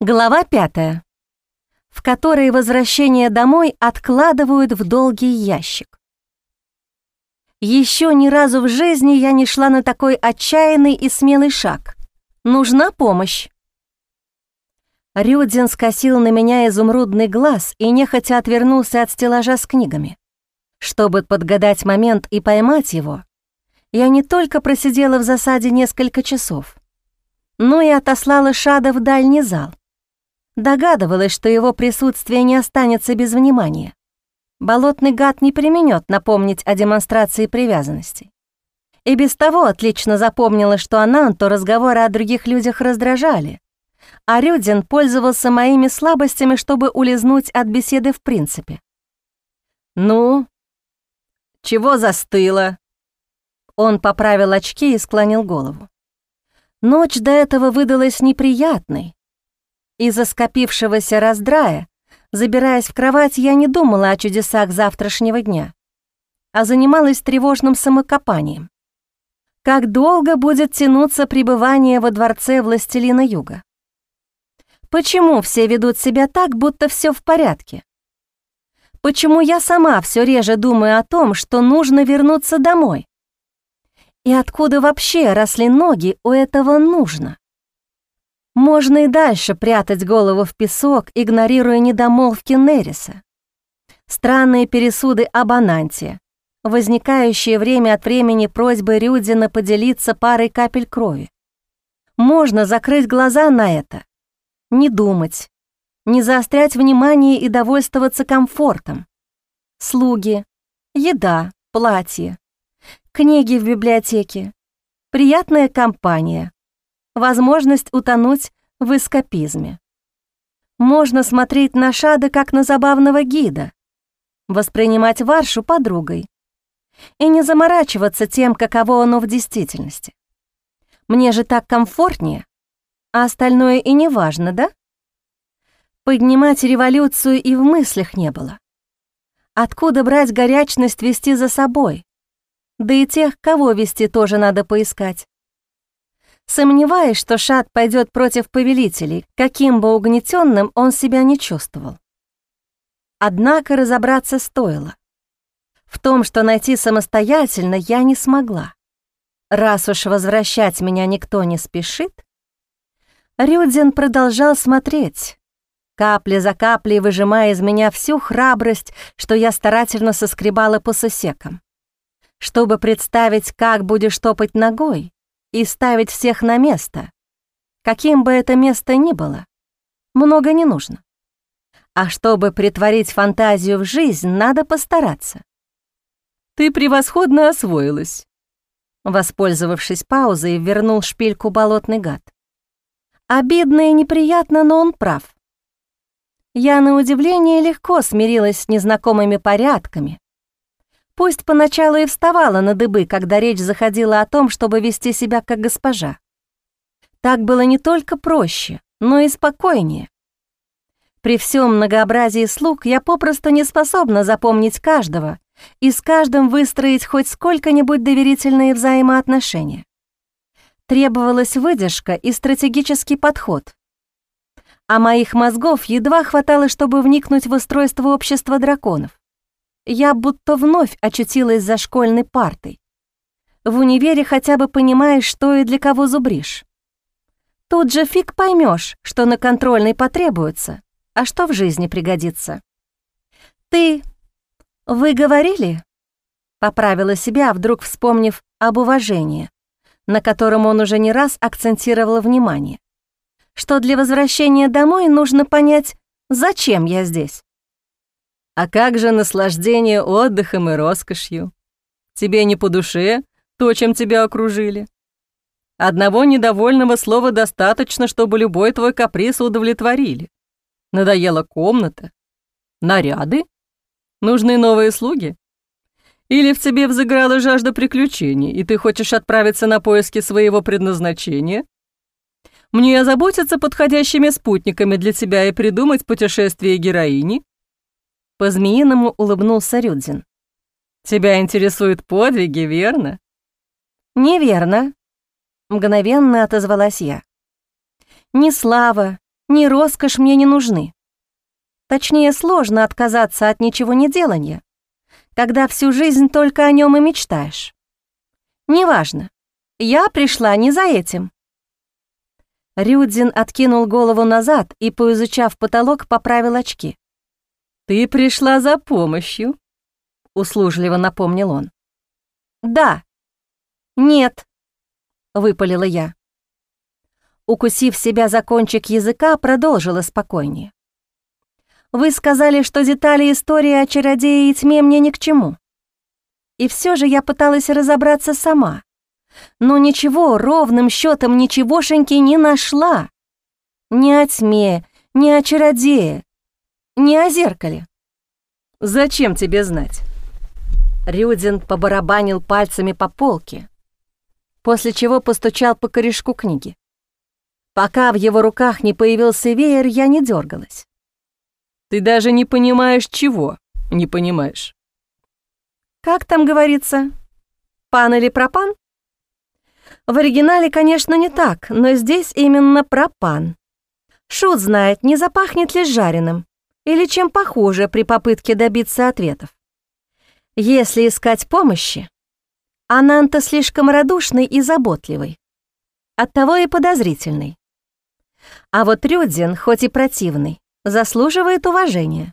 Глава пятая, в которой возвращение домой откладывают в долгий ящик. Еще ни разу в жизни я не шла на такой отчаянный и смелый шаг. Нужна помощь. Рюдин скосил на меня изумрудный глаз и нехотя отвернулся от стеллажа с книгами. Чтобы подгадать момент и поймать его, я не только просидела в засаде несколько часов, но и отослала Шада в дальний зал. Догадывалась, что его присутствие не останется без внимания. Болотный гад не применет напомнить о демонстрации привязанности. И без того отлично запомнила, что Ананту разговоры о других людях раздражали, а Рюдин пользовался моими слабостями, чтобы улизнуть от беседы в принципе. «Ну, чего застыло?» Он поправил очки и склонил голову. Ночь до этого выдалась неприятной, из-за скопившегося раздрая, забираясь в кровать, я не думала о чудесах завтрашнего дня, а занималась тревожным самокопанием. Как долго будет тянуться пребывание во дворце властелина юга? Почему все ведут себя так, будто все в порядке? Почему я сама все реже думаю о том, что нужно вернуться домой? И откуда вообще росли ноги у этого нужно? Можно и дальше прятать голову в песок, игнорируя недомолвки Нериса. Странные пересуды об Ананте, возникающие время от времени просьбы Рюдина поделиться парой капель крови. Можно закрыть глаза на это, не думать, не заострять внимание и довольствоваться комфортом. Слуги, еда, платье, книги в библиотеке, приятная компания, возможность утонуть в эскапизме. Можно смотреть на Шада как на забавного гида, воспринимать Варшу подругой и не заморачиваться тем, каково оно в действительности. Мне же так комфортнее, а остальное и не важно, да? Поднимать революцию и в мыслях не было. Откуда брать горячность вести за собой? Да и тех, кого вести, тоже надо поискать сомневаясь, что Шат пойдет против повелителей, каким бы угнетенным он себя не чувствовал. Однако разобраться стоило. В том, что найти самостоятельно, я не смогла. Раз уж возвращать меня никто не спешит, Рюдин продолжал смотреть, капля за каплей выжимая из меня всю храбрость, что я старательно соскребала по сусекам. Чтобы представить, как будешь топать ногой, и ставить всех на место, каким бы это место ни было, много не нужно. А чтобы притворить фантазию в жизнь, надо постараться. «Ты превосходно освоилась», воспользовавшись паузой, вернул шпильку болотный гад. Обидно и неприятно, но он прав. Я, на удивление, легко смирилась с незнакомыми порядками, Пусть поначалу и вставала на дыбы, когда речь заходила о том, чтобы вести себя как госпожа. Так было не только проще, но и спокойнее. При всем многообразии слуг я попросту не способна запомнить каждого и с каждым выстроить хоть сколько-нибудь доверительные взаимоотношения. Требовалась выдержка и стратегический подход. А моих мозгов едва хватало, чтобы вникнуть в устройство общества драконов я будто вновь очутилась за школьной партой. В универе хотя бы понимаешь, что и для кого зубришь. Тут же фиг поймешь, что на контрольной потребуется, а что в жизни пригодится. «Ты... вы говорили?» Поправила себя, вдруг вспомнив об уважении, на котором он уже не раз акцентировал внимание, что для возвращения домой нужно понять, зачем я здесь. А как же наслаждение отдыхом и роскошью? Тебе не по душе то, чем тебя окружили? Одного недовольного слова достаточно, чтобы любой твой каприз удовлетворили. Надоела комната? Наряды? Нужны новые слуги? Или в тебе взыграла жажда приключений, и ты хочешь отправиться на поиски своего предназначения? Мне озаботиться подходящими спутниками для тебя и придумать путешествие героини? По-змеиному улыбнулся Рюдзин. «Тебя интересуют подвиги, верно?» «Неверно», — мгновенно отозвалась я. «Ни слава, ни роскошь мне не нужны. Точнее, сложно отказаться от ничего не делания, когда всю жизнь только о нем и мечтаешь. Неважно, я пришла не за этим. Рюдзин откинул голову назад и, поизучав потолок, поправил очки. «Ты пришла за помощью», — услужливо напомнил он. «Да». «Нет», — выпалила я. Укусив себя за кончик языка, продолжила спокойнее. Вы сказали, что детали истории о чародее и тьме мне ни к чему. И все же я пыталась разобраться сама. Но ничего, ровным счетом ничегошеньки не нашла. Ни о тьме, ни о чародее, ни о зеркале. «Зачем тебе знать?» Рюдин побарабанил пальцами по полке, после чего постучал по корешку книги. Пока в его руках не появился веер, я не дергалась. Ты даже не понимаешь, чего не понимаешь. Как там говорится? Пан или пропан? В оригинале, конечно, не так, но здесь именно пропан. Шут знает, не запахнет ли жареным или чем похуже при попытке добиться ответов. Если искать помощи, Ананта слишком радушный и заботливый, оттого и подозрительный. А вот Рюдзин, хоть и противный, заслуживает уважения.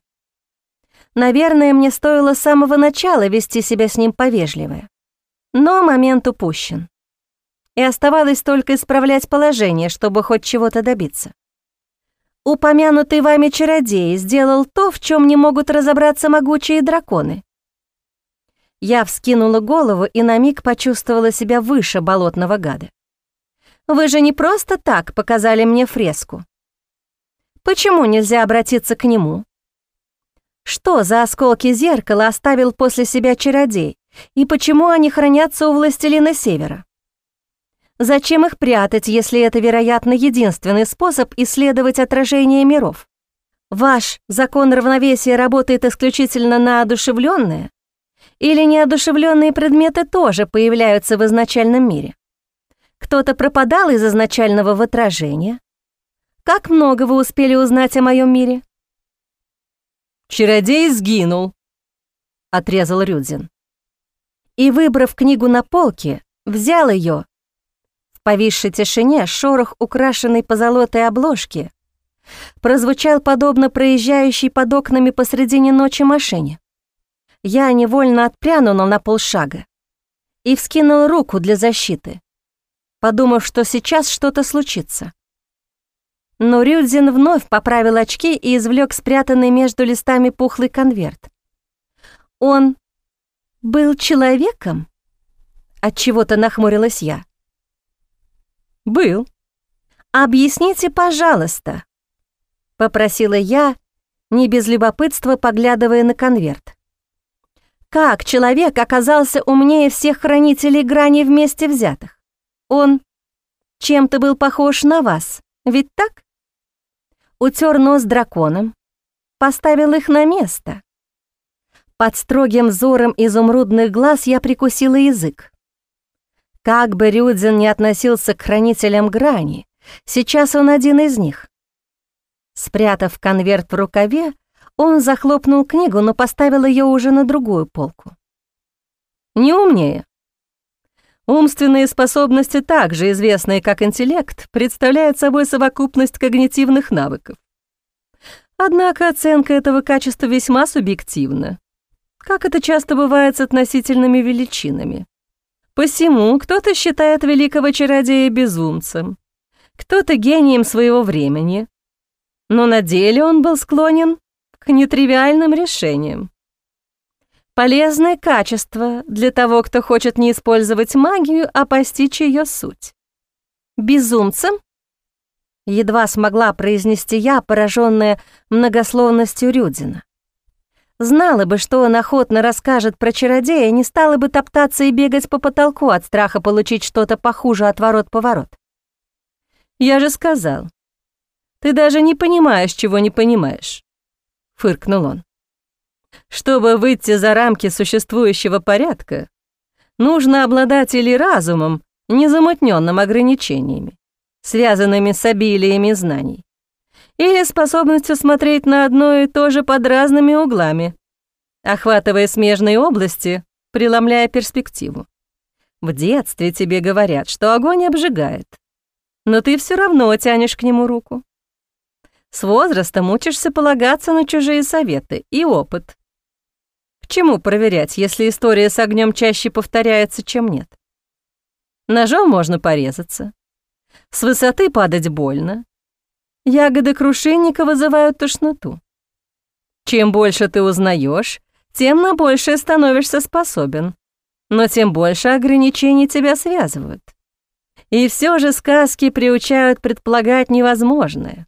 Наверное, мне стоило с самого начала вести себя с ним повежливо. Но момент упущен. И оставалось только исправлять положение, чтобы хоть чего-то добиться. Упомянутый вами чародей сделал то, в чем не могут разобраться могучие драконы. Я вскинула голову и на миг почувствовала себя выше болотного гада. Вы же не просто так показали мне фреску. Почему нельзя обратиться к нему? Что за осколки зеркала оставил после себя чародей, и почему они хранятся у властелина Севера? Зачем их прятать, если это, вероятно, единственный способ исследовать отражение миров? Ваш закон равновесия работает исключительно на одушевленные? Или неодушевленные предметы тоже появляются в изначальном мире? Кто-то пропадал из изначального в отражение, как много вы успели узнать о моем мире?» «Чародей сгинул», — отрезал Рюдзин. И, выбрав книгу на полке, взял ее. Повисшей тишине шорох, украшенный позолотой обложки, прозвучал подобно проезжающей под окнами посредине ночи машине. Я невольно отпрянула на полшага и вскинул руку для защиты, подумав, что сейчас что-то случится. Но Рюдзин вновь поправил очки и извлек спрятанный между листами пухлый конверт. Он был человеком? От чего-то нахмурилась я. Был. Объясните, пожалуйста, попросила я, не без любопытства поглядывая на конверт. Как человек оказался умнее всех хранителей грани вместе взятых? Он чем-то был похож на вас, ведь так? утер нос драконом, поставил их на место. Под строгим взором изумрудных глаз я прикусила язык. Как бы Рюдзин не относился к хранителям грани, сейчас он один из них. Спрятав конверт в рукаве, он захлопнул книгу, но поставил ее уже на другую полку. «Не умнее», Умственные способности, также известные как интеллект, представляют собой совокупность когнитивных навыков. Однако оценка этого качества весьма субъективна, как это часто бывает с относительными величинами. Посему кто-то считает великого чародея безумцем, кто-то гением своего времени, но на деле он был склонен к нетривиальным решениям. Полезное качество для того, кто хочет не использовать магию, а постичь ее суть. Безумцем? Едва смогла произнести я, пораженная многословностью Рюдина. Знала бы, что он охотно расскажет про чародея, не стала бы топтаться и бегать по потолку от страха получить что-то похуже от ворот-поворот. «Я же сказал. Ты даже не понимаешь, чего не понимаешь», — фыркнул он. Чтобы выйти за рамки существующего порядка, нужно обладать или разумом, незамутненным ограничениями, связанными с обилиями знаний, или способностью смотреть на одно и то же под разными углами, охватывая смежные области, преломляя перспективу. В детстве тебе говорят, что огонь обжигает, но ты все равно тянешь к нему руку. С возрастом учишься полагаться на чужие советы и опыт. К чему проверять, если история с огнем чаще повторяется, чем нет? Ножом можно порезаться. С высоты падать больно. Ягоды крушинника вызывают тошноту. Чем больше ты узнаешь, тем на большее становишься способен, но тем больше ограничений тебя связывают. И все же сказки приучают предполагать невозможное.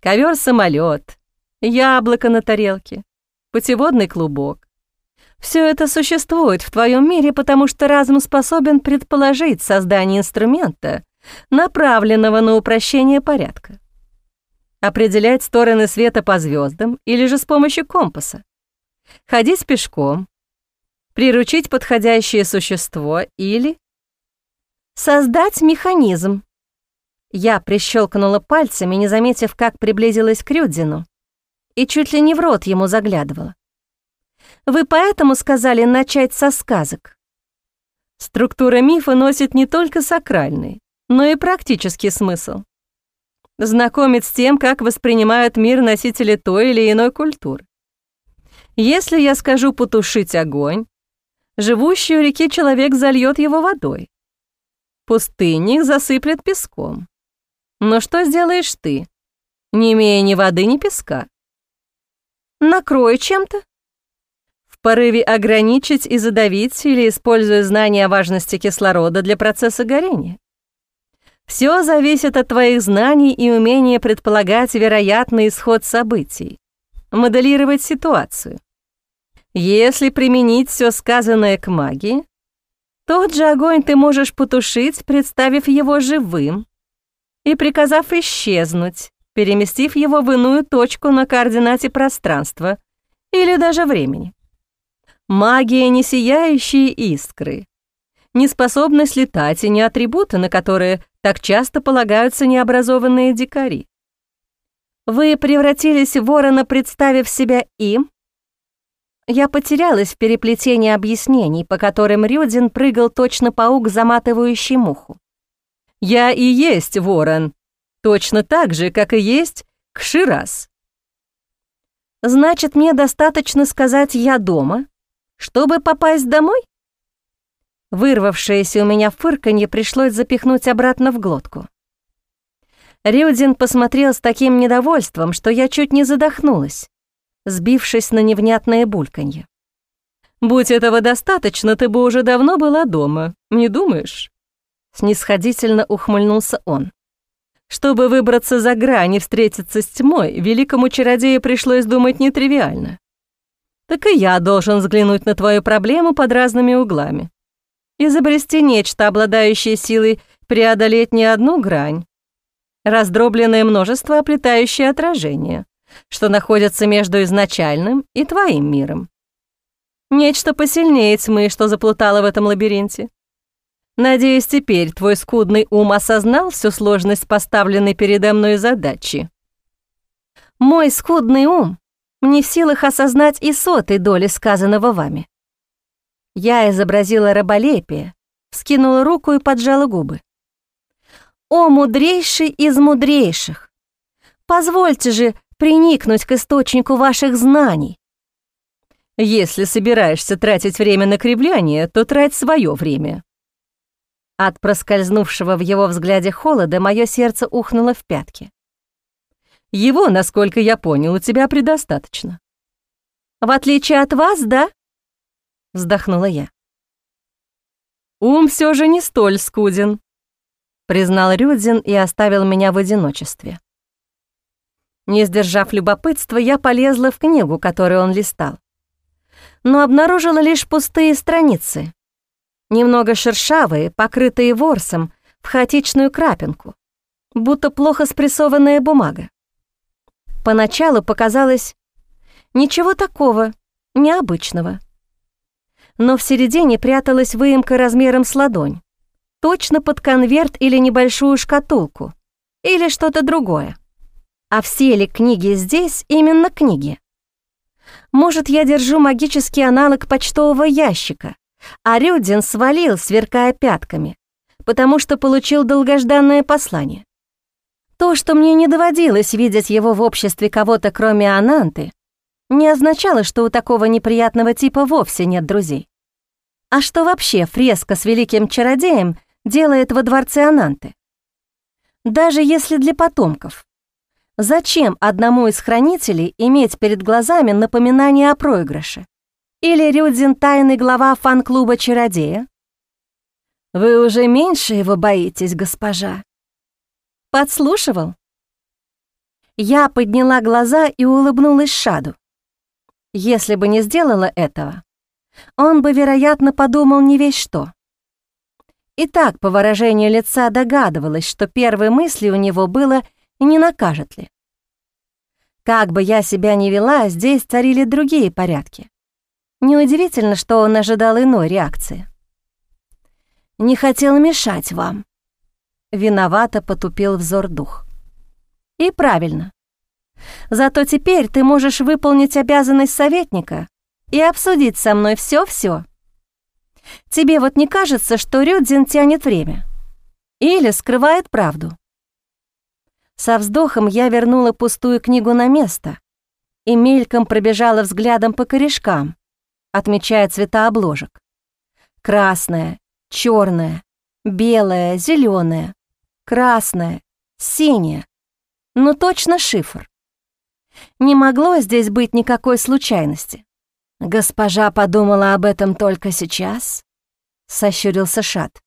ковер самолет яблоко на тарелке, путеводный клубок. Все это существует в твоем мире, потому что разум способен предположить создание инструмента, направленного на упрощение порядка. Определять стороны света по звездам или же с помощью компаса. Ходить пешком, приручить подходящее существо или создать механизм. Я прищелкнула пальцами, не заметив, как приблизилась к Рюдзину, и чуть ли не в рот ему заглядывала. Вы поэтому сказали начать со сказок. Структура мифа носит не только сакральный, но и практический смысл. Знакомит с тем, как воспринимают мир носители той или иной культуры. Если я скажу потушить огонь, живущий у реки человек зальет его водой. Пустынник засыплет песком. Но что сделаешь ты, не имея ни воды, ни песка? Накрой чем-то? В порыве ограничить и задавить или используя знания о важности кислорода для процесса горения? Все зависит от твоих знаний и умения предполагать вероятный исход событий, моделировать ситуацию. Если применить все сказанное к магии, тот же огонь ты можешь потушить, представив его живым и приказав исчезнуть, переместив его в иную точку на координате пространства или даже времени. Магия не сияющие искры, не способность летать и не атрибуты, на которые так часто полагаются необразованные дикари. Вы превратились в ворона, представив себя им? Я потерялась в переплетении объяснений, по которым Рюдин прыгал точно паук, заматывающий муху. Я и есть ворон, точно так же, как и есть Кширас. Значит, мне достаточно сказать «я дома», чтобы попасть домой? Вырвавшееся у меня фырканье пришлось запихнуть обратно в глотку. Рюдин посмотрел с таким недовольством, что я чуть не задохнулась, сбившись на невнятное бульканье. «Будь этого достаточно, ты бы уже давно была дома, не думаешь?» Снисходительно ухмыльнулся он. Чтобы выбраться за грань и встретиться с тьмой, великому чародею пришлось думать нетривиально. Так и я должен взглянуть на твою проблему под разными углами изобрести нечто, обладающее силой преодолеть не одну грань, раздробленное множество оплетающее отражение, что находится между изначальным и твоим миром. Нечто посильнее тьмы, что заплутало в этом лабиринте. Надеюсь, теперь твой скудный ум осознал всю сложность поставленной передо мной задачи. Мой скудный ум не в силах осознать и сотой доли сказанного вами. Я изобразила раболепие, скинула руку и поджала губы. «О, мудрейший из мудрейших! Позвольте же приникнуть к источнику ваших знаний. Если собираешься тратить время на кривляние, то трать свое время». От проскользнувшего в его взгляде холода мое сердце ухнуло в пятки. Его, насколько я понял, у тебя предостаточно. В отличие от вас, да? — вздохнула я. «Ум все же не столь скуден», — признал Рюдзин и оставил меня в одиночестве. Не сдержав любопытства, я полезла в книгу, которую он листал. Но обнаружила лишь пустые страницы, немного шершавые, покрытые ворсом, в хаотичную крапинку, будто плохо спрессованная бумага. Поначалу показалось ничего такого, необычного но в середине пряталась выемка размером с ладонь. Точно под конверт или небольшую шкатулку. Или что-то другое. А все ли книги здесь именно книги? Может, я держу магический аналог почтового ящика, а Рюдин свалил, сверкая пятками, потому что получил долгожданное послание. То, что мне не доводилось видеть его в обществе кого-то, кроме Ананты, не означало, что у такого неприятного типа вовсе нет друзей. А что вообще фреска с великим чародеем делает во дворце Ананты? Даже если для потомков. Зачем одному из хранителей иметь перед глазами напоминание о проигрыше? Или Рюдзин — тайный глава фан-клуба чародея? «Вы уже меньше его боитесь, госпожа?» «Подслушивал?» Я подняла глаза и улыбнулась Шаду. Если бы не сделала этого, он бы, вероятно, подумал не весь что. И так, по выражению лица, догадывалась, что первой мыслью у него было «не накажет ли?». Как бы я себя ни вела, здесь царили другие порядки. Неудивительно, что он ожидал иной реакции. «Не хотел мешать вам», — виновато потупил взор дух. «И правильно. Зато теперь ты можешь выполнить обязанность советника и обсудить со мной все-все. Тебе вот не кажется, что Рюдзин тянет время? Или скрывает правду?» Со вздохом я вернула пустую книгу на место и мельком пробежала взглядом по корешкам, отмечая цвета обложек. Красная, черная, белая, зеленая, красная, синяя. Ну точно шифр. Не могло здесь быть никакой случайности. Госпожа подумала об этом только сейчас, сощурился Шат.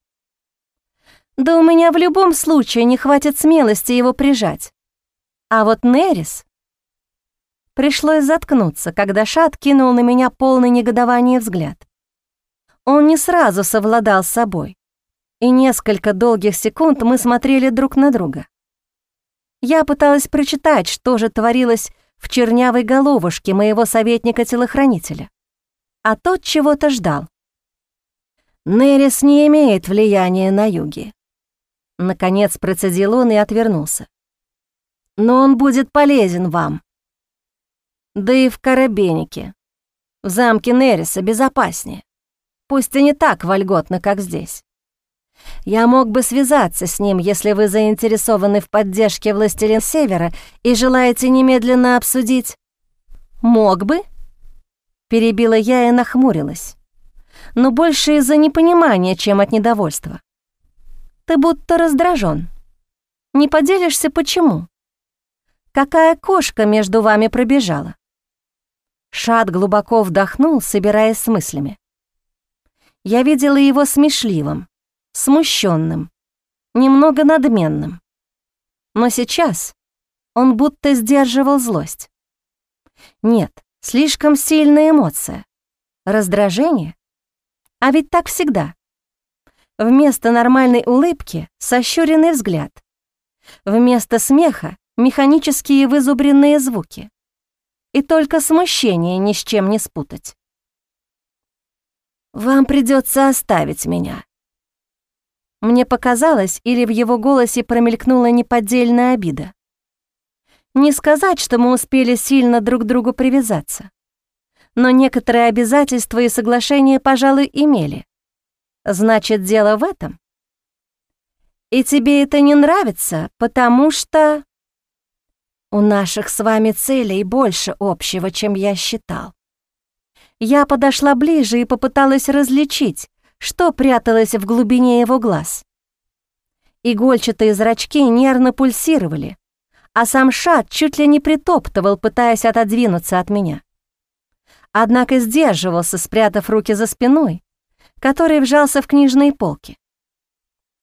Да у меня в любом случае не хватит смелости его прижать. А вот Нерис... Пришлось заткнуться, когда Шат кинул на меня полный негодования взгляд. Он не сразу совладал с собой, и несколько долгих секунд мы смотрели друг на друга. Я пыталась прочитать, что же творилось в чернявой головушке моего советника-телохранителя. А тот чего-то ждал. Нерис не имеет влияния на юге. Наконец процедил он и отвернулся. Но он будет полезен вам. Да и в Карабенике. В замке Нериса безопаснее. Пусть и не так вольготно, как здесь. Я мог бы связаться с ним, если вы заинтересованы в поддержке властелин Севера и желаете немедленно обсудить. Мог бы? Перебила я и нахмурилась. Но больше из-за непонимания, чем от недовольства. Ты будто раздражен. Не поделишься, почему? Какая кошка между вами пробежала? Шат глубоко вдохнул, собираясь с мыслями. Я видела его смешливым, смущенным, немного надменным. Но сейчас он будто сдерживал злость. Нет, слишком сильная эмоция. Раздражение. А ведь так всегда. Вместо нормальной улыбки — сощуренный взгляд. Вместо смеха — механические вызубренные звуки. И только смущение ни с чем не спутать. «Вам придется оставить меня», мне показалось, или в его голосе промелькнула неподдельная обида. Не сказать, что мы успели сильно друг к другу привязаться. Но некоторые обязательства и соглашения, пожалуй, имели. Значит, дело в этом? И тебе это не нравится, потому что... У наших с вами целей больше общего, чем я считал. Я подошла ближе и попыталась различить, что пряталось в глубине его глаз. Игольчатые зрачки нервно пульсировали, а сам Шат чуть ли не притоптывал, пытаясь отодвинуться от меня. Однако сдерживался, спрятав руки за спиной, который вжался в книжные полки.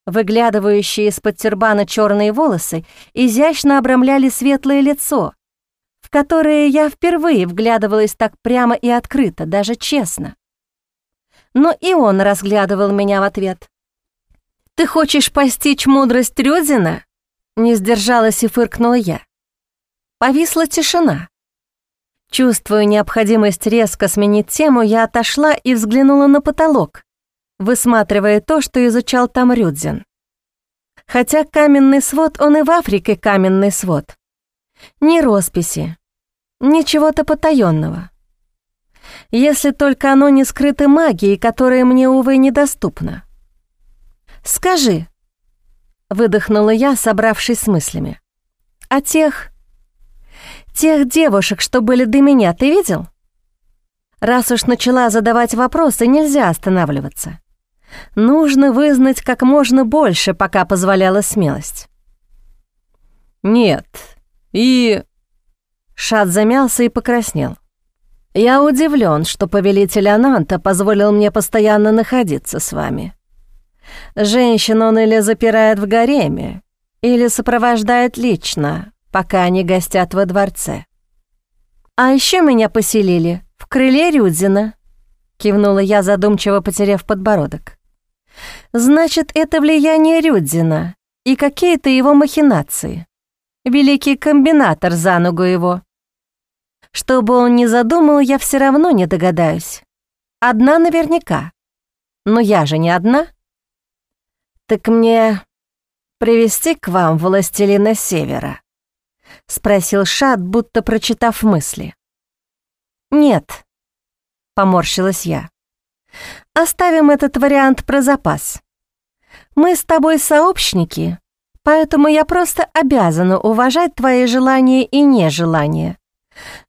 Выглядывающие из-под тюрбана черные волосы изящно обрамляли светлое лицо, в которое я впервые вглядывалась так прямо и открыто, даже честно но и он разглядывал меня в ответ. «Ты хочешь постичь мудрость Рёдзина?» Не сдержалась и фыркнула я. Повисла тишина. Чувствуя необходимость резко сменить тему, я отошла и взглянула на потолок, высматривая то, что изучал там Рюдзин. Хотя каменный свод, он и в Африке каменный свод. Ни росписи, ничего-то потаенного. Если только оно не скрыто магией, которая мне, увы, недоступна. «Скажи», — выдохнула я, собравшись с мыслями, «а тех... тех девушек, что были до меня, ты видел?» Раз уж начала задавать вопросы, нельзя останавливаться. Нужно вызнать как можно больше, пока позволяла смелость. «Нет, и...» Шат замялся и покраснел. «Я удивлен, что повелитель Ананта позволил мне постоянно находиться с вами. Женщин он или запирает в гареме, или сопровождает лично, пока они гостят во дворце. А еще меня поселили в крыле Рюдзина», — кивнула я, задумчиво потеряв подбородок. «Значит, это влияние Рюдзина и какие-то его махинации. Великий комбинатор за ногу его. Что бы он ни задумал, я все равно не догадаюсь. Одна наверняка. Но я же не одна. Так мне привести к вам властелина Севера?» — спросил Шат, будто прочитав мысли. «Нет», — поморщилась я. «Оставим этот вариант про запас. Мы с тобой сообщники, поэтому я просто обязана уважать твои желания и нежелания.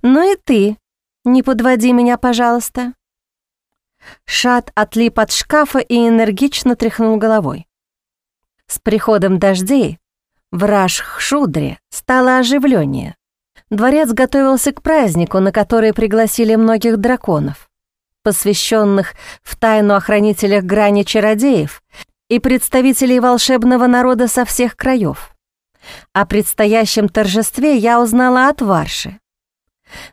Ну и ты, не подводи меня, пожалуйста». Шат отлип от шкафа и энергично тряхнул головой. С приходом дождей в Рашхшудре стало оживленнее. Дворец готовился к празднику, на который пригласили многих драконов, посвященных в тайну охранителях грани чародеев и представителей волшебного народа со всех краев. О предстоящем торжестве я узнала от Варши.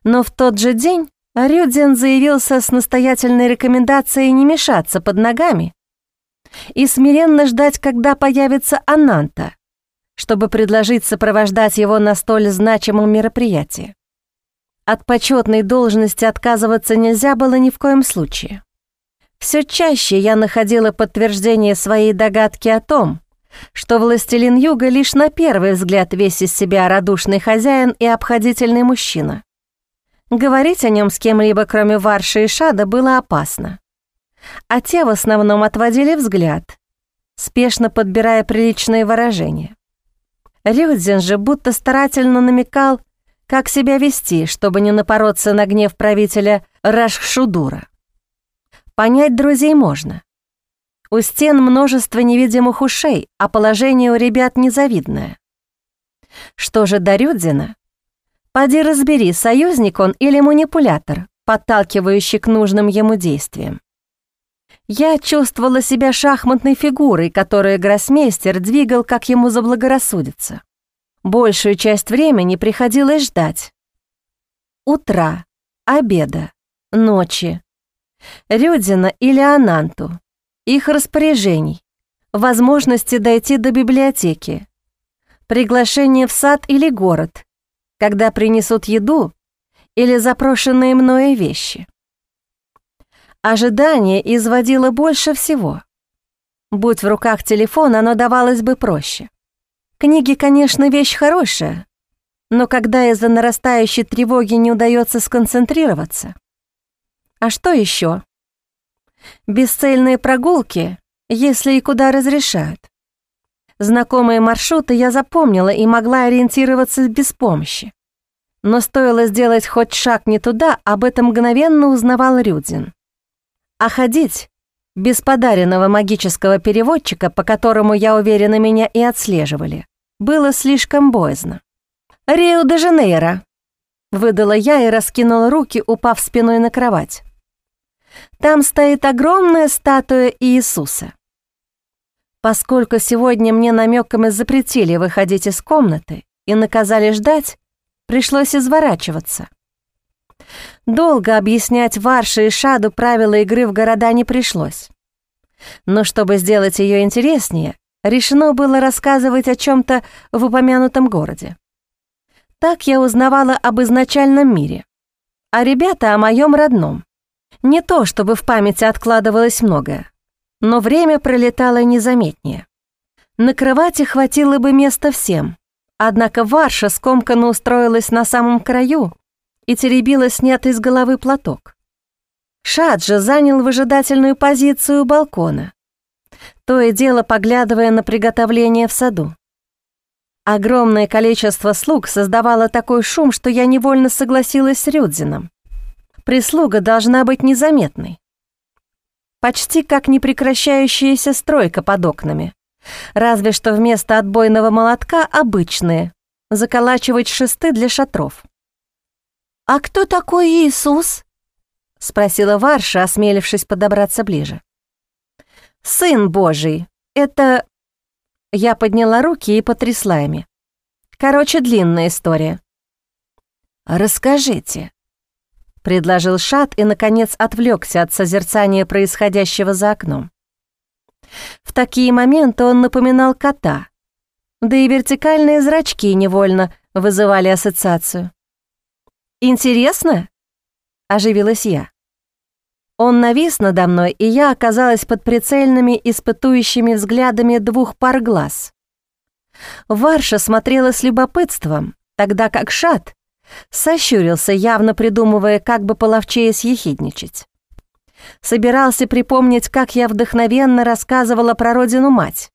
Но в тот же день Рюдзин заявился с настоятельной рекомендацией не мешаться под ногами и смиренно ждать, когда появится Ананта, чтобы предложить сопровождать его на столь значимом мероприятии. От почетной должности отказываться нельзя было ни в коем случае. Все чаще я находила подтверждение своей догадки о том, что властелин юга лишь на первый взгляд весь из себя радушный хозяин и обходительный мужчина. Говорить о нем с кем-либо, кроме Варши и Шада, было опасно. А те в основном отводили взгляд, спешно подбирая приличные выражения. Рюдзин же будто старательно намекал, как себя вести, чтобы не напороться на гнев правителя Рашхшудура. Понять друзей можно. У стен множество невидимых ушей, а положение у ребят незавидное. Что же до Рюдзина? Поди разбери, союзник он или манипулятор, подталкивающий к нужным ему действиям. Я чувствовала себя шахматной фигурой, которую гроссмейстер двигал, как ему заблагорассудится. Большую часть времени приходилось ждать. Утра, обеда, ночи, Рюдина или Ананту, их распоряжений, возможности дойти до библиотеки, приглашение в сад или город, когда принесут еду или запрошенные мною вещи. Ожидание изводило больше всего. Будь в руках телефон, оно давалось бы проще. Книги, конечно, вещь хорошая, но когда из-за нарастающей тревоги не удается сконцентрироваться, а что еще? Бесцельные прогулки, если и куда разрешают. Знакомые маршруты я запомнила и могла ориентироваться без помощи. Но стоило сделать хоть шаг не туда, об этом мгновенно узнавал Рюдзин. А ходить без подаренного магического переводчика, по которому, я уверена, меня и отслеживали, было слишком боязно. «Рио-де-Жанейро», — выдала я и раскинула руки, упав спиной на кровать. Там стоит огромная статуя Иисуса. Поскольку сегодня мне намеками запретили выходить из комнаты и наказали ждать, пришлось изворачиваться. Долго объяснять Варше и Шаду правила игры в города не пришлось. Но чтобы сделать ее интереснее, решено было рассказывать о чем то в упомянутом городе. Так я узнавала об изначальном мире, а ребята о моем родном. Не то, чтобы в памяти откладывалось многое, но время пролетало незаметнее. На кровати хватило бы места всем, Однако Варша скомканно устроилась на самом краю и теребила снятый с головы платок. Шад же занял выжидательную позицию у балкона, то и дело поглядывая на приготовление в саду. Огромное количество слуг создавало такой шум, что я невольно согласилась с Рюдзином. Прислуга должна быть незаметной. Почти как непрекращающаяся стройка под окнами. Разве что вместо отбойного молотка обычные, заколачивать шесты для шатров. «А кто такой Иисус?» — спросила Варша, осмелившись подобраться ближе. «Сын Божий. Это я подняла руки и потрясла ими. Короче, длинная история. «Расскажите», — предложил Шат и, наконец, отвлекся от созерцания происходящего за окном. В такие моменты он напоминал кота, да и вертикальные зрачки невольно вызывали ассоциацию. «Интересно?» — оживилась я. Он навис надо мной, и я оказалась под прицельными, испытующими взглядами двух пар глаз. Варша смотрела с любопытством, тогда как Шат сощурился, явно придумывая, как бы половчее съехидничать. Собирался припомнить, как я вдохновенно рассказывала про родину-мать,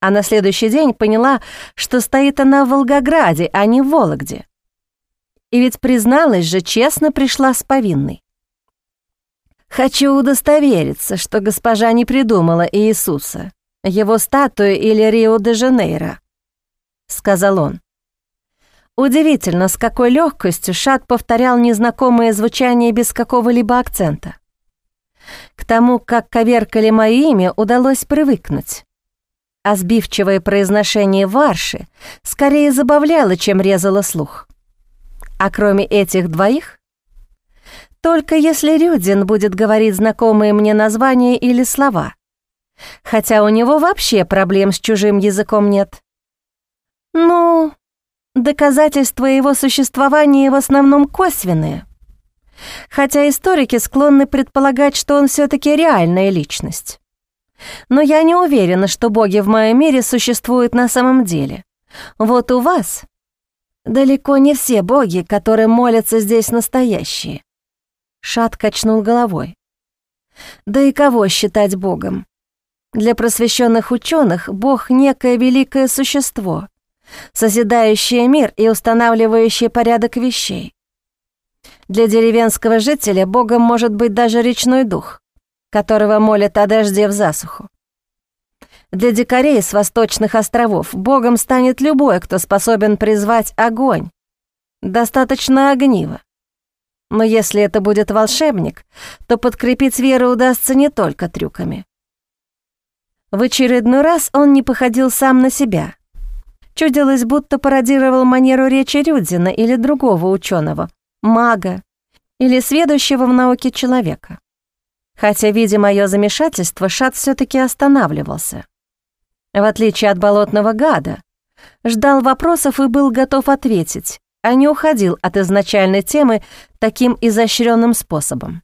а на следующий день поняла, что стоит она в Волгограде, а не в Вологде. И ведь призналась же, честно пришла с повинной. Хочу удостовериться, что госпожа не придумала Иисуса, его статую или Рио-де-Жанейро», — сказал он. Удивительно, с какой легкостью Шат повторял незнакомое звучание без какого-либо акцента. К тому, как коверкали мое имя, удалось привыкнуть. А сбивчивое произношение Варши скорее забавляло, чем резало слух. А кроме этих двоих, только если Рюдин будет говорить знакомые мне названия или слова. Хотя у него вообще проблем с чужим языком нет. Ну, доказательства его существования в основном косвенные. Хотя историки склонны предполагать, что он все таки реальная личность. Но я не уверена, что боги в моем мире существуют на самом деле. Вот у вас далеко не все боги, которые молятся здесь настоящие. Шат качнул головой. Да и кого считать богом? Для просвещенных ученых бог — некое великое существо, созидающее мир и устанавливающее порядок вещей. Для деревенского жителя богом может быть даже речной дух, которого молят о дожде в засуху. Для дикарей с восточных островов богом станет любой, кто способен призвать огонь. Достаточно огнива. Но если это будет волшебник, то подкрепить веру удастся не только трюками. В очередной раз он не походил сам на себя. Чудилось, будто пародировал манеру речи Рюдзина или другого ученого, мага или сведущего в науке человека. Хотя, видя мое замешательство, Шат все таки останавливался. В отличие от болотного гада, ждал вопросов и был готов ответить, а не уходил от изначальной темы таким изощренным способом.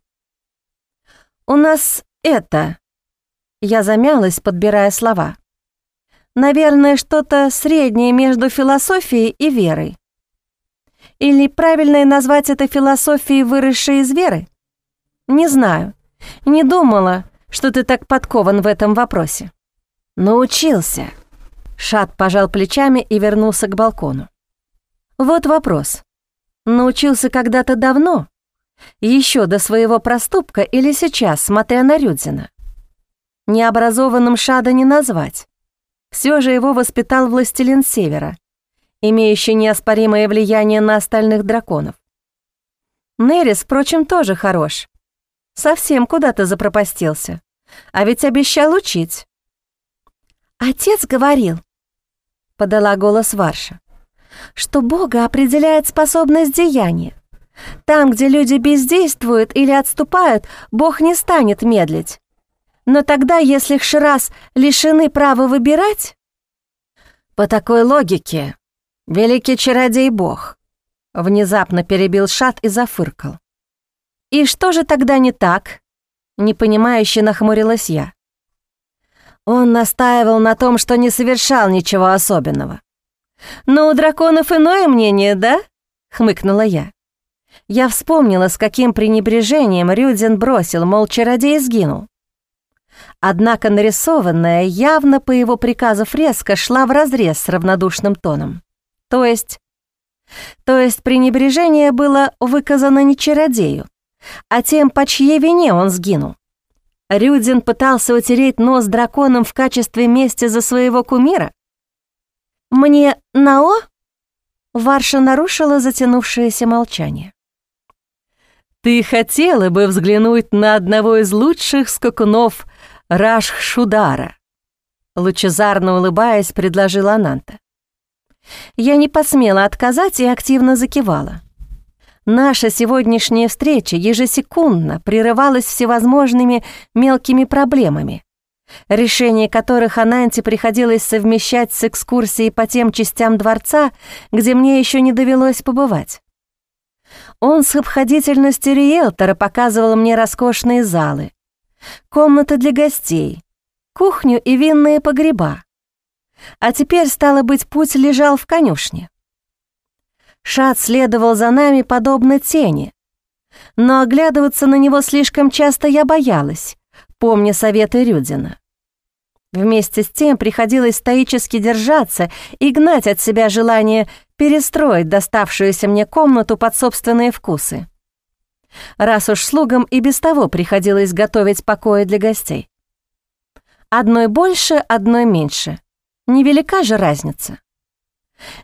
«У нас это...» Я замялась, подбирая слова. «Наверное, что-то среднее между философией и верой. Или правильно назвать это философией, выросшей из веры? Не знаю. Не думала, что ты так подкован в этом вопросе». «Научился». Шат пожал плечами и вернулся к балкону. Вот вопрос. Научился когда-то давно? Еще до своего проступка или сейчас, смотря на Рюдзина? Необразованным Шада не назвать. Все же его воспитал властелин Севера, имеющий неоспоримое влияние на остальных драконов. Нерис, впрочем, тоже хорош. Совсем куда-то запропастился. А ведь обещал учить. «Отец говорил», — подала голос Варша что Бога определяет способность деяния. Там, где люди бездействуют или отступают, Бог не станет медлить. Но тогда, если Хширас лишены права выбирать... По такой логике, великий чародей Бог, внезапно перебил Шат и зафыркал. И что же тогда не так? Непонимающе нахмурилась я. Он настаивал на том, что не совершал ничего особенного. «Но у драконов иное мнение, да?» — хмыкнула я. Я вспомнила, с каким пренебрежением Рюдин бросил, мол, чародей сгинул. Однако нарисованная явно по его приказу фреска шла вразрез с равнодушным тоном. То есть... То есть пренебрежение было выказано не чародею, а тем, по чьей вине он сгинул. Рюдин пытался утереть нос драконом в качестве мести за своего кумира? «Мне Нао?» Варша нарушила затянувшееся молчание. «Ты хотела бы взглянуть на одного из лучших скакунов Рашх-Шудара?» Лучезарно улыбаясь, предложила Ананта. Я не посмела отказать и активно закивала. Наша сегодняшняя встреча ежесекундно прерывалась всевозможными мелкими проблемами, решение которых Ананте приходилось совмещать с экскурсией по тем частям дворца, где мне еще не довелось побывать. Он с обходительностью риэлтора показывал мне роскошные залы, комнаты для гостей, кухню и винные погреба. А теперь, стало быть, путь лежал в конюшне. Шат следовал за нами подобно тени, но оглядываться на него слишком часто я боялась, помня советы Рюдина. Вместе с тем приходилось стоически держаться и гнать от себя желание перестроить доставшуюся мне комнату под собственные вкусы. Раз уж слугам и без того приходилось готовить покои для гостей. Одной больше, одной меньше. Невелика же разница.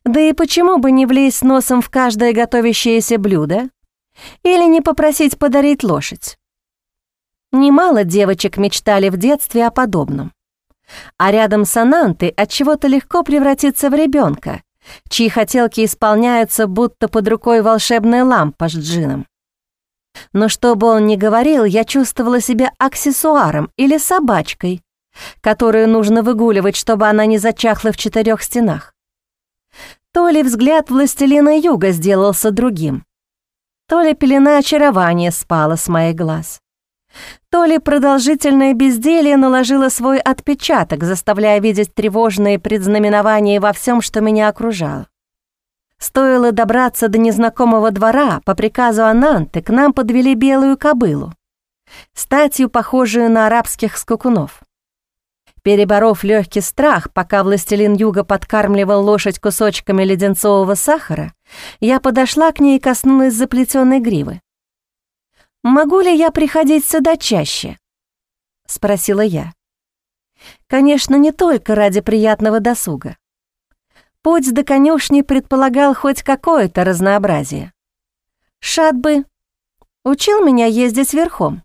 Да и почему бы не влезть носом в каждое готовящееся блюдо? Или не попросить подарить лошадь? Немало девочек мечтали в детстве о подобном. А рядом с Анантой от чего-то легко превратиться в ребенка, чьи хотелки исполняются будто под рукой волшебная лампа с джином. Но что бы он ни говорил, я чувствовала себя аксессуаром или собачкой, которую нужно выгуливать, чтобы она не зачахла в четырех стенах. То ли взгляд властелина юга сделался другим, то ли пелена очарования спала с моих глаз, то ли продолжительное безделье наложило свой отпечаток, заставляя видеть тревожные предзнаменования во всем, что меня окружало. Стоило добраться до незнакомого двора, по приказу Ананты к нам подвели белую кобылу, статью, похожую на арабских скакунов. Переборов легкий страх, пока властелин юга подкармливал лошадь кусочками леденцового сахара, я подошла к ней и коснулась заплетенной гривы. «Могу ли я приходить сюда чаще?» — спросила я. Конечно, не только ради приятного досуга. Путь до конюшни предполагал хоть какое-то разнообразие. Шатбы учил меня ездить верхом.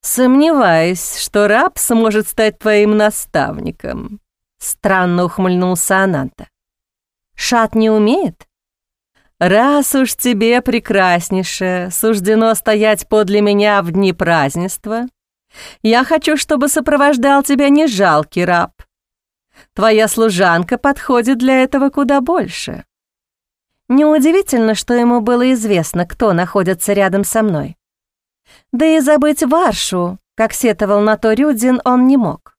«Сомневаюсь, что раб сможет стать твоим наставником», — странно ухмыльнулся Ананта. «Шат не умеет?» «Раз уж тебе, прекраснейшее, суждено стоять подле меня в дни празднества, я хочу, чтобы сопровождал тебя не жалкий раб, Твоя служанка подходит для этого куда больше». Неудивительно, что ему было известно, кто находится рядом со мной. Да и забыть Варшу, как сетовал на то Рюдин, он не мог.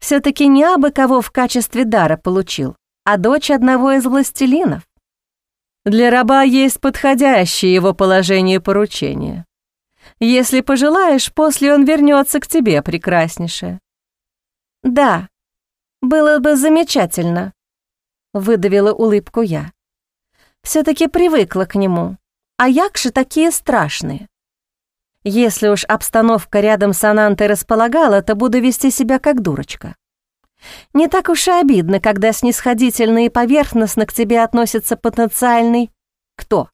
все таки не абы кого в качестве дара получил, а дочь одного из властелинов. Для раба есть подходящее его положение поручения. Если пожелаешь, после он вернется к тебе, прекраснейшая. Да, было бы замечательно», — выдавила улыбку я. все таки привыкла к нему, а якши такие страшные. Если уж обстановка рядом с Анантой располагала, то буду вести себя как дурочка. Не так уж и обидно, когда снисходительно и поверхностно к тебе относится потенциальный кто.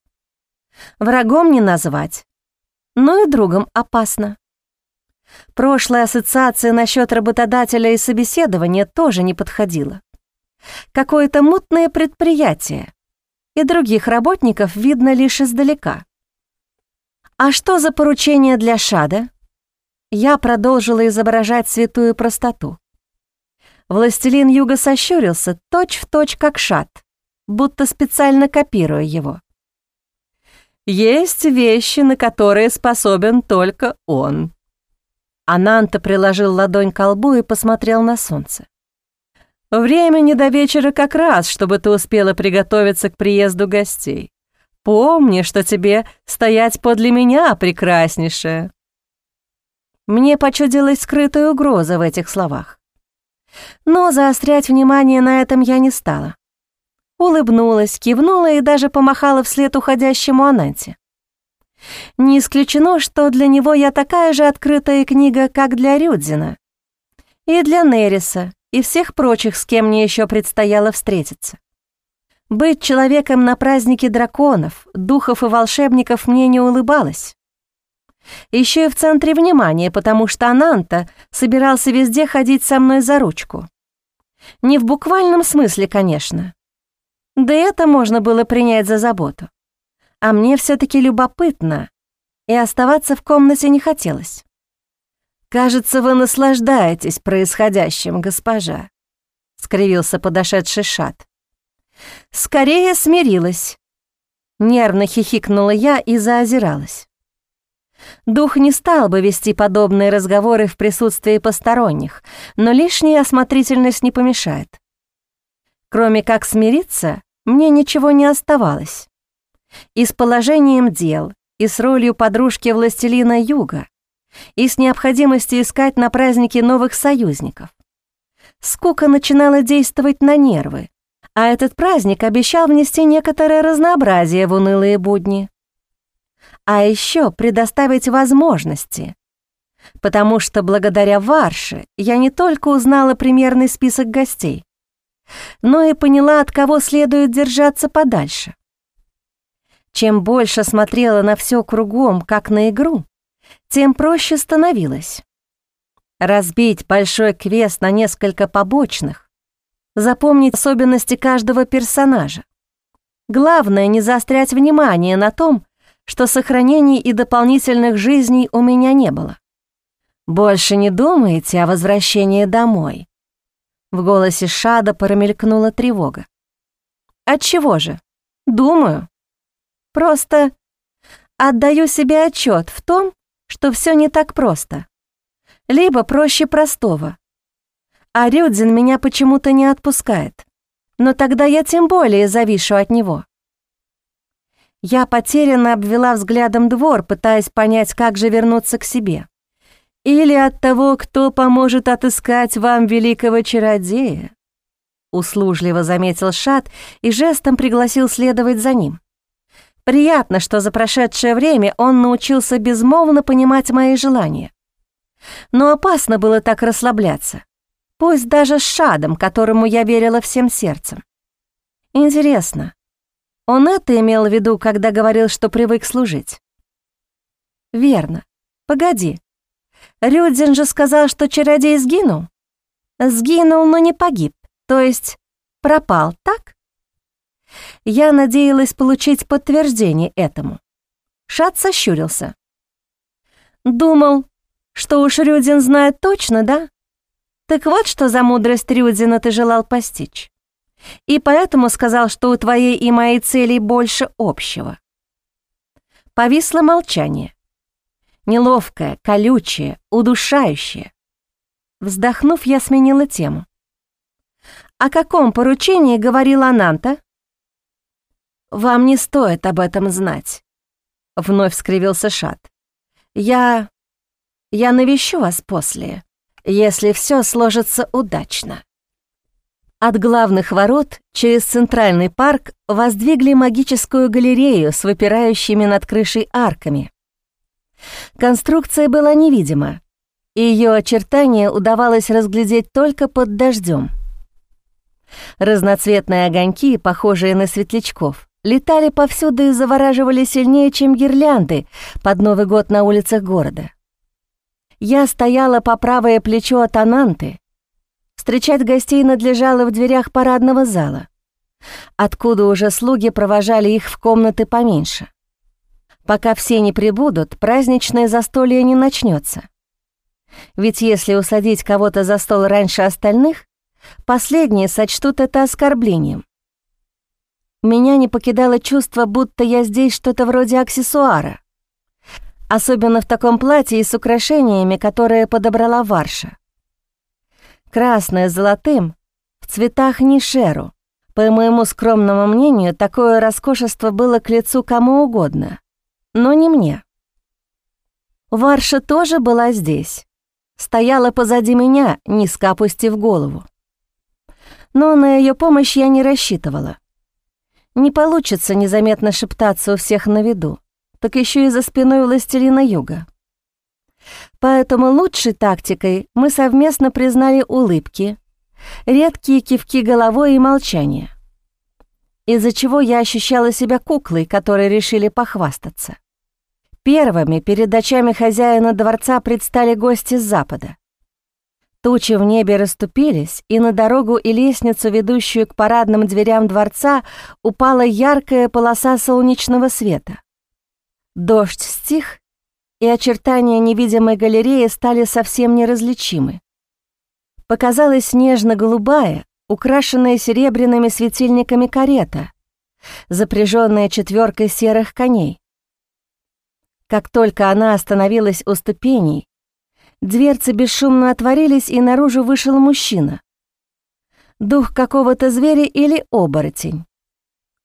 Врагом не назвать, но и другом опасно. Прошлая ассоциация насчет работодателя и собеседования тоже не подходила. Какое-то мутное предприятие, и других работников видно лишь издалека. А что за поручение для Шада? Я продолжила изображать святую простоту. Властелин Юга сощурился точь-в-точь, точь, как Шад, будто специально копируя его. «Есть вещи, на которые способен только он», Ананта приложил ладонь к колбу и посмотрел на солнце. Времени до вечера как раз, чтобы ты успела приготовиться к приезду гостей. Помни, что тебе стоять подле меня, прекраснейшая». Мне почудилась скрытая угроза в этих словах. Но заострять внимание на этом я не стала. Улыбнулась, кивнула и даже помахала вслед уходящему Ананте. Не исключено, что для него я такая же открытая книга, как для Рюдзина. И для Нериса, и всех прочих, с кем мне еще предстояло встретиться. Быть человеком на празднике драконов, духов и волшебников мне не улыбалось. Еще и в центре внимания, потому что Ананта собирался везде ходить со мной за ручку. Не в буквальном смысле, конечно. Да это можно было принять за заботу. А мне все таки любопытно, и оставаться в комнате не хотелось. «Кажется, вы наслаждаетесь происходящим, госпожа», — скривился подошедший шат. «Скорее смирилась». Нервно хихикнула я и заозиралась. Дух не стал бы вести подобные разговоры в присутствии посторонних, но лишняя осмотрительность не помешает. Кроме как смириться, мне ничего не оставалось. И с положением дел, и с ролью подружки властелина Юга, и с необходимостью искать на празднике новых союзников. Скука начинала действовать на нервы, а этот праздник обещал внести некоторое разнообразие в унылые будни а еще предоставить возможности. Потому что благодаря Варше я не только узнала примерный список гостей, но и поняла, от кого следует держаться подальше. Чем больше смотрела на все кругом, как на игру, тем проще становилось. Разбить большой квест на несколько побочных, запомнить особенности каждого персонажа. Главное — не заострять внимание на том, что сохранений и дополнительных жизней у меня не было. «Больше не думаете о возвращении домой?» В голосе Шада промелькнула тревога. «Отчего же? Думаю. Просто отдаю себе отчет в том, что все не так просто. Либо проще простого. А Рюдзин меня почему-то не отпускает. Но тогда я тем более завишу от него. Я потерянно обвела взглядом двор, пытаясь понять, как же вернуться к себе. Или от того, кто поможет отыскать вам великого чародея? Услужливо заметил Шат и жестом пригласил следовать за ним. Приятно, что за прошедшее время он научился безмолвно понимать мои желания. Но опасно было так расслабляться, пусть даже с Шадом, которому я верила всем сердцем. Интересно, он это имел в виду, когда говорил, что привык служить. Верно. Погоди. Рюдзин же сказал, что чародей сгинул. Сгинул, но не погиб. То есть пропал, так? Я надеялась получить подтверждение этому. Шат сощурился. Думал, что уж Рюдин знает точно, да? Так вот, что за мудрость Рюдина ты желал постичь и поэтому сказал, что у твоей и моей цели больше общего. Повисло молчание. Неловкое, колючее, удушающее. Вздохнув, я сменила тему. «О каком поручении говорила Ананта?» «Вам не стоит об этом знать», — вновь скривился Шат. «Я... я навещу вас после, если все сложится удачно». От главных ворот через центральный парк воздвигли магическую галерею с выпирающими над крышей арками. Конструкция была невидима, и ее очертания удавалось разглядеть только под дождем. Разноцветные огоньки, похожие на светлячков, летали повсюду и завораживали сильнее, чем гирлянды под Новый год на улицах города. Я стояла по правое плечо от Ананты, Встречать гостей надлежало в дверях парадного зала, откуда уже слуги провожали их в комнаты поменьше. Пока все не прибудут, праздничное застолье не начнется. Ведь если усадить кого-то за стол раньше остальных, последние сочтут это оскорблением. Меня не покидало чувство, будто я здесь что-то вроде аксессуара. Особенно в таком платье и с украшениями, которые подобрала Варша красное с золотым, в цветах Нишеру. По моему скромному мнению, такое роскошество было к лицу кому угодно, но не мне. Варша тоже была здесь, стояла позади меня, низко опустив голову. Но на ее помощь я не рассчитывала. Не получится незаметно шептаться у всех на виду, так еще и за спиной властелина юга. Поэтому лучшей тактикой мы совместно признали улыбки, редкие кивки головой и молчание, из-за чего я ощущала себя куклой, которой решили похвастаться. Первыми перед очами хозяина дворца предстали гости с запада. Тучи в небе расступились, и на дорогу и лестницу, ведущую к парадным дверям дворца, упала яркая полоса солнечного света. Дождь стих, и очертания невидимой галереи стали совсем неразличимы. Показалась нежно-голубая, украшенная серебряными светильниками карета, запряженная четверкой серых коней. Как только она остановилась у ступеней, Дверцы бесшумно отворились, и наружу вышел мужчина. Дух какого-то зверя или оборотень.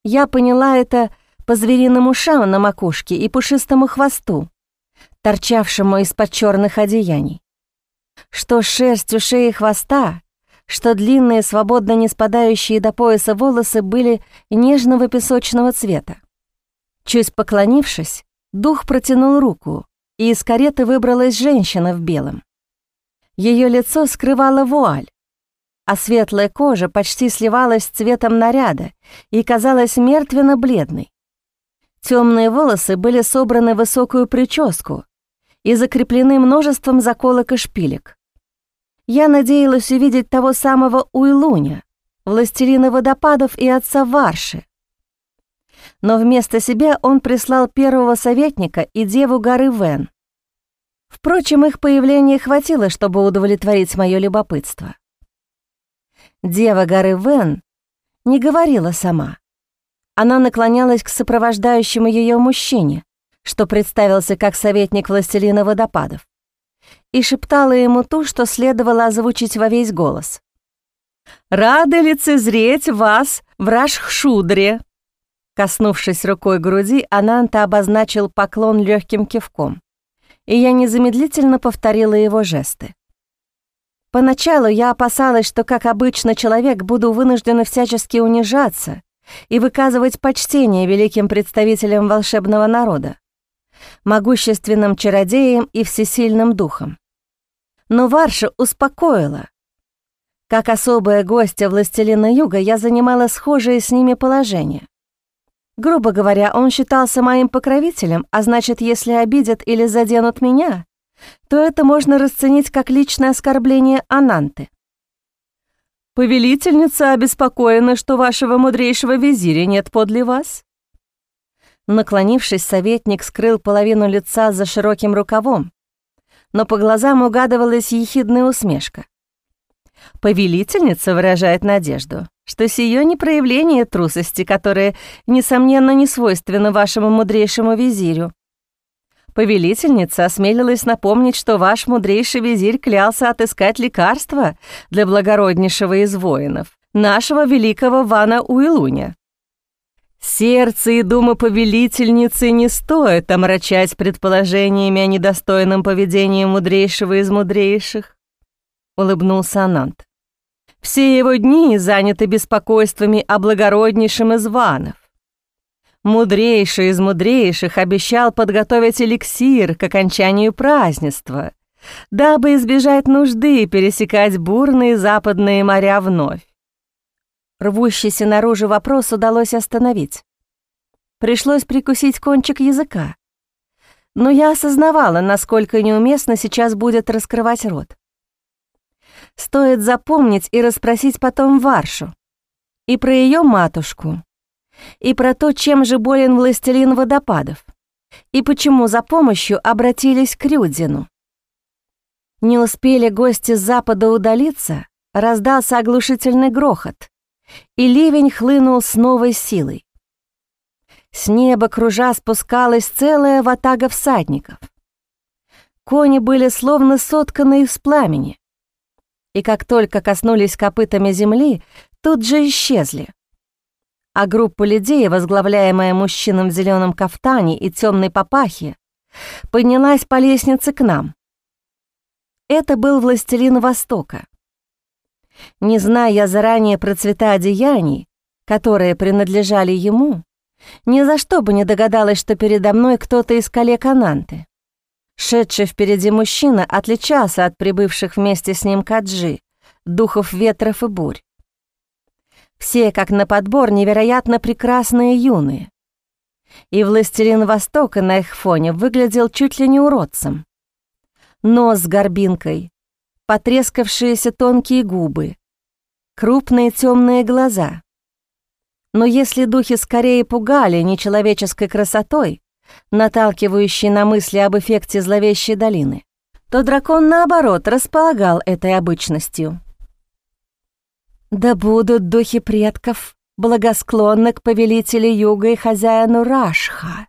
Я поняла это по звериным ушам на макушке и пушистому хвосту, торчавшему из-под черных одеяний. Что шерсть у шеи хвоста, что длинные, свободно не спадающие до пояса волосы были нежного песочного цвета. Чуть поклонившись, дух протянул руку, и из кареты выбралась женщина в белом. Ее лицо скрывала вуаль, а светлая кожа почти сливалась с цветом наряда и казалась мертвенно-бледной. Темные волосы были собраны в высокую прическу и закреплены множеством заколок и шпилек. Я надеялась увидеть того самого Уйлуня, властелина водопадов и отца Варши, но вместо себя он прислал первого советника и деву горы Вен. Впрочем, их появления хватило, чтобы удовлетворить мое любопытство. Дева горы Вен не говорила сама. Она наклонялась к сопровождающему ее мужчине, что представился как советник властелина водопадов, и шептала ему ту, что следовало озвучить во весь голос. «Рады лицезреть вас в Рашхшудре!» Коснувшись рукой груди, Ананта обозначил поклон легким кивком, и я незамедлительно повторила его жесты. Поначалу я опасалась, что, как обычно человек, буду вынуждена всячески унижаться и выказывать почтение великим представителям волшебного народа, могущественным чародеям и всесильным духом. Но Варша успокоила. Как особая гостья властелина Юга я занимала схожее с ними положение. Грубо говоря, он считался моим покровителем, а значит, если обидят или заденут меня, то это можно расценить как личное оскорбление Ананты. «Повелительница обеспокоена, что вашего мудрейшего визиря нет подле вас?» Наклонившись, советник скрыл половину лица за широким рукавом, но по глазам угадывалась ехидная усмешка. Повелительница выражает надежду, что сие не проявление трусости, которое, несомненно, не свойственно вашему мудрейшему визирю. Повелительница осмелилась напомнить, что ваш мудрейший визирь клялся отыскать лекарства для благороднейшего из воинов, нашего великого Вана Уилуня. Сердце и думы повелительницы не стоит омрачать предположениями о недостойном поведении мудрейшего из мудрейших улыбнулся Анант. «Все его дни заняты беспокойствами о благороднейшем из ванов. Мудрейший из мудрейших обещал подготовить эликсир к окончанию празднества, дабы избежать нужды пересекать бурные западные моря вновь. Рвущийся наружу вопрос удалось остановить. Пришлось прикусить кончик языка. Но я осознавала, насколько неуместно сейчас будет раскрывать рот. Стоит запомнить и расспросить потом Варшу. И про ее матушку. И про то, чем же болен властелин водопадов. И почему за помощью обратились к Рюдзину. Не успели гости с запада удалиться, раздался оглушительный грохот, и ливень хлынул с новой силой. С неба кружа спускалась целая ватага всадников. Кони были словно сотканы из пламени, и как только коснулись копытами земли, тут же исчезли. А группа людей, возглавляемая мужчином в зеленом кафтане и темной папахе, поднялась по лестнице к нам. Это был властелин Востока. Не зная я заранее про цвета одеяний, которые принадлежали ему, ни за что бы не догадалась, что передо мной кто-то из коллег Ананты. Шедший впереди мужчина отличался от прибывших вместе с ним Каджи, духов ветров и бурь. Все, как на подбор, невероятно прекрасные юные. И властелин Востока на их фоне выглядел чуть ли не уродцем. Нос с горбинкой, потрескавшиеся тонкие губы, крупные темные глаза. Но если духи скорее пугали нечеловеческой красотой, наталкивающей на мысли об эффекте зловещей долины, то дракон, наоборот, располагал этой обычностью. «Да будут духи предков благосклонны к повелителю юга и хозяину Рашха».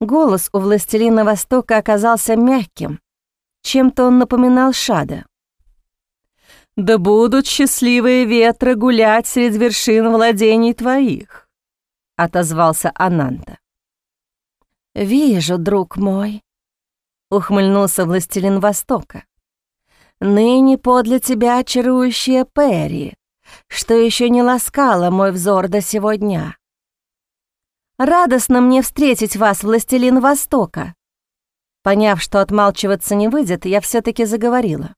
Голос у властелина Востока оказался мягким, чем-то он напоминал Шада. «Да будут счастливые ветры гулять среди вершин владений твоих», — отозвался Ананта. «Вижу, друг мой», — ухмыльнулся властелин Востока. «Ныне подле тебя очарующая Перри, что еще не ласкала мой взор до сегодня. Радостно мне встретить вас, властелин Востока». Поняв, что отмалчиваться не выйдет, я все таки заговорила.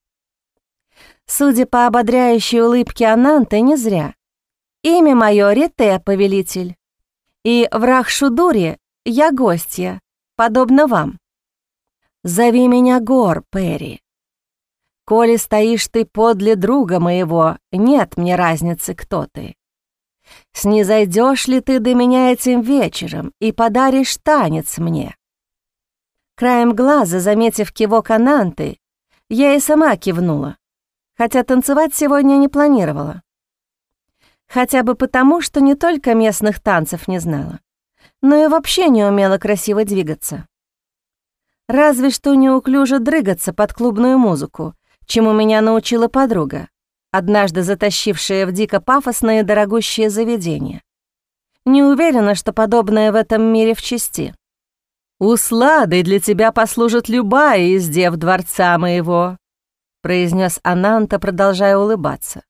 Судя по ободряющей улыбке Ананты, не зря. Имя мое Рите, повелитель. И в Рахшудуре я гостья, подобно вам. Зови меня Гор, Перри. Коли стоишь ты подле друга моего, нет мне разницы, кто ты. Снизойдешь ли ты до меня этим вечером и подаришь танец мне? Краем глаза, заметив кивок Ананты, я и сама кивнула хотя танцевать сегодня не планировала. Хотя бы потому, что не только местных танцев не знала, но и вообще не умела красиво двигаться. Разве что неуклюже дрыгаться под клубную музыку, чему меня научила подруга, однажды затащившая в дико пафосное дорогущее заведение. Не уверена, что подобное в этом мире в чести. «Усладой для тебя послужит любая из дев дворца моего», — произнес Ананта, продолжая улыбаться.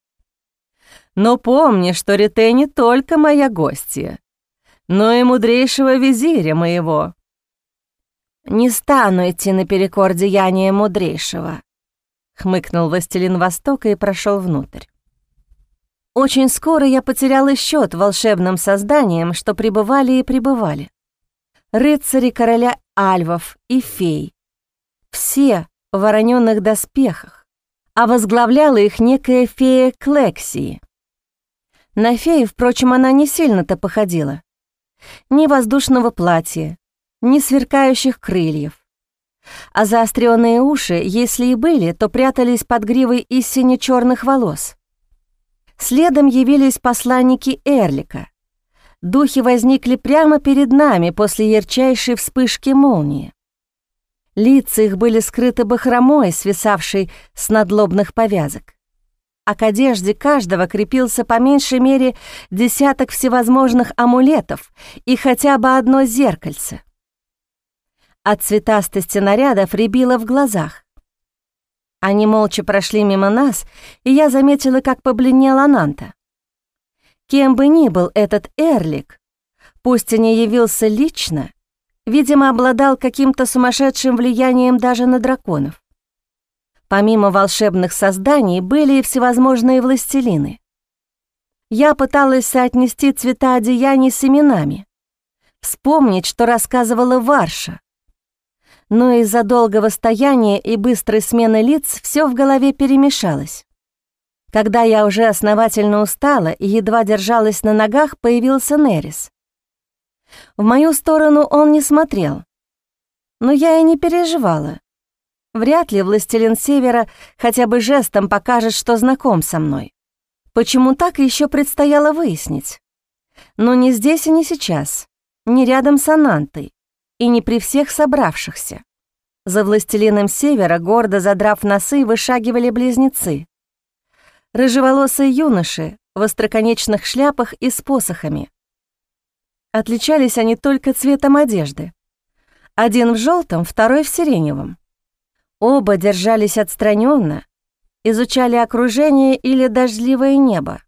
«Но помни, что Рите не только моя гостья, но и мудрейшего визиря моего». «Не стану идти наперекор деяния мудрейшего», — хмыкнул властелин Востока и прошел внутрь. Очень скоро я потеряла счет волшебным созданиям, что пребывали и пребывали. Рыцари короля альвов и фей. Все в вороненных доспехах а возглавляла их некая фея Клексии. На фею, впрочем, она не сильно-то походила. Ни воздушного платья, ни сверкающих крыльев. А заостренные уши, если и были, то прятались под гривой из сине-черных волос. Следом явились посланники Эрлика. Духи возникли прямо перед нами после ярчайшей вспышки молнии. Лица их были скрыты бахромой, свисавшей с надлобных повязок. А к одежде каждого крепился по меньшей мере десяток всевозможных амулетов и хотя бы одно зеркальце. От цветастости нарядов рябило в глазах. Они молча прошли мимо нас, и я заметила, как побледнел Ананта. Кем бы ни был этот Эрлик, пусть и не явился лично, видимо, обладал каким-то сумасшедшим влиянием даже на драконов. Помимо волшебных созданий были и всевозможные властелины. Я пыталась соотнести цвета одеяний с именами, вспомнить, что рассказывала Варша. Но из-за долгого стояния и быстрой смены лиц все в голове перемешалось. Когда я уже основательно устала и едва держалась на ногах, появился Нерис. В мою сторону он не смотрел. Но я и не переживала. Вряд ли властелин Севера хотя бы жестом покажет, что знаком со мной. Почему так, еще предстояло выяснить. Но не здесь и не сейчас, не рядом с Анантой и не при всех собравшихся. За властелином Севера, гордо задрав носы, вышагивали близнецы, рыжеволосые юноши в остроконечных шляпах и с посохами. Отличались они только цветом одежды. Один в желтом, второй в сиреневом. Оба держались отстраненно, изучали окружение или дождливое небо.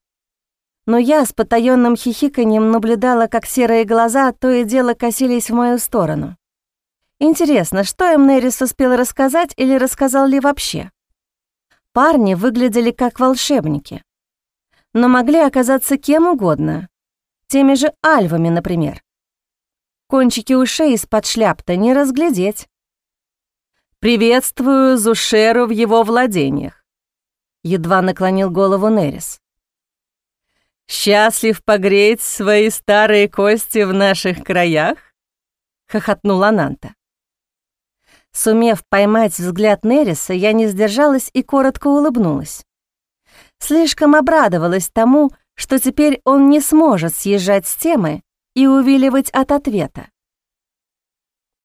Но я с потаённым хихиканием наблюдала, как серые глаза то и дело косились в мою сторону. Интересно, что им Нерис успел рассказать или рассказал ли вообще? Парни выглядели как волшебники, но могли оказаться кем угодно, теми же альвами, например. Кончики ушей из-под шляп-то не разглядеть. «Приветствую Зушеру в его владениях», — едва наклонил голову Нерис. «Счастлив погреть свои старые кости в наших краях?» — хохотнула Нанта. Сумев поймать взгляд Нериса, я не сдержалась и коротко улыбнулась. Слишком обрадовалась тому, что теперь он не сможет съезжать с темы и увиливать от ответа.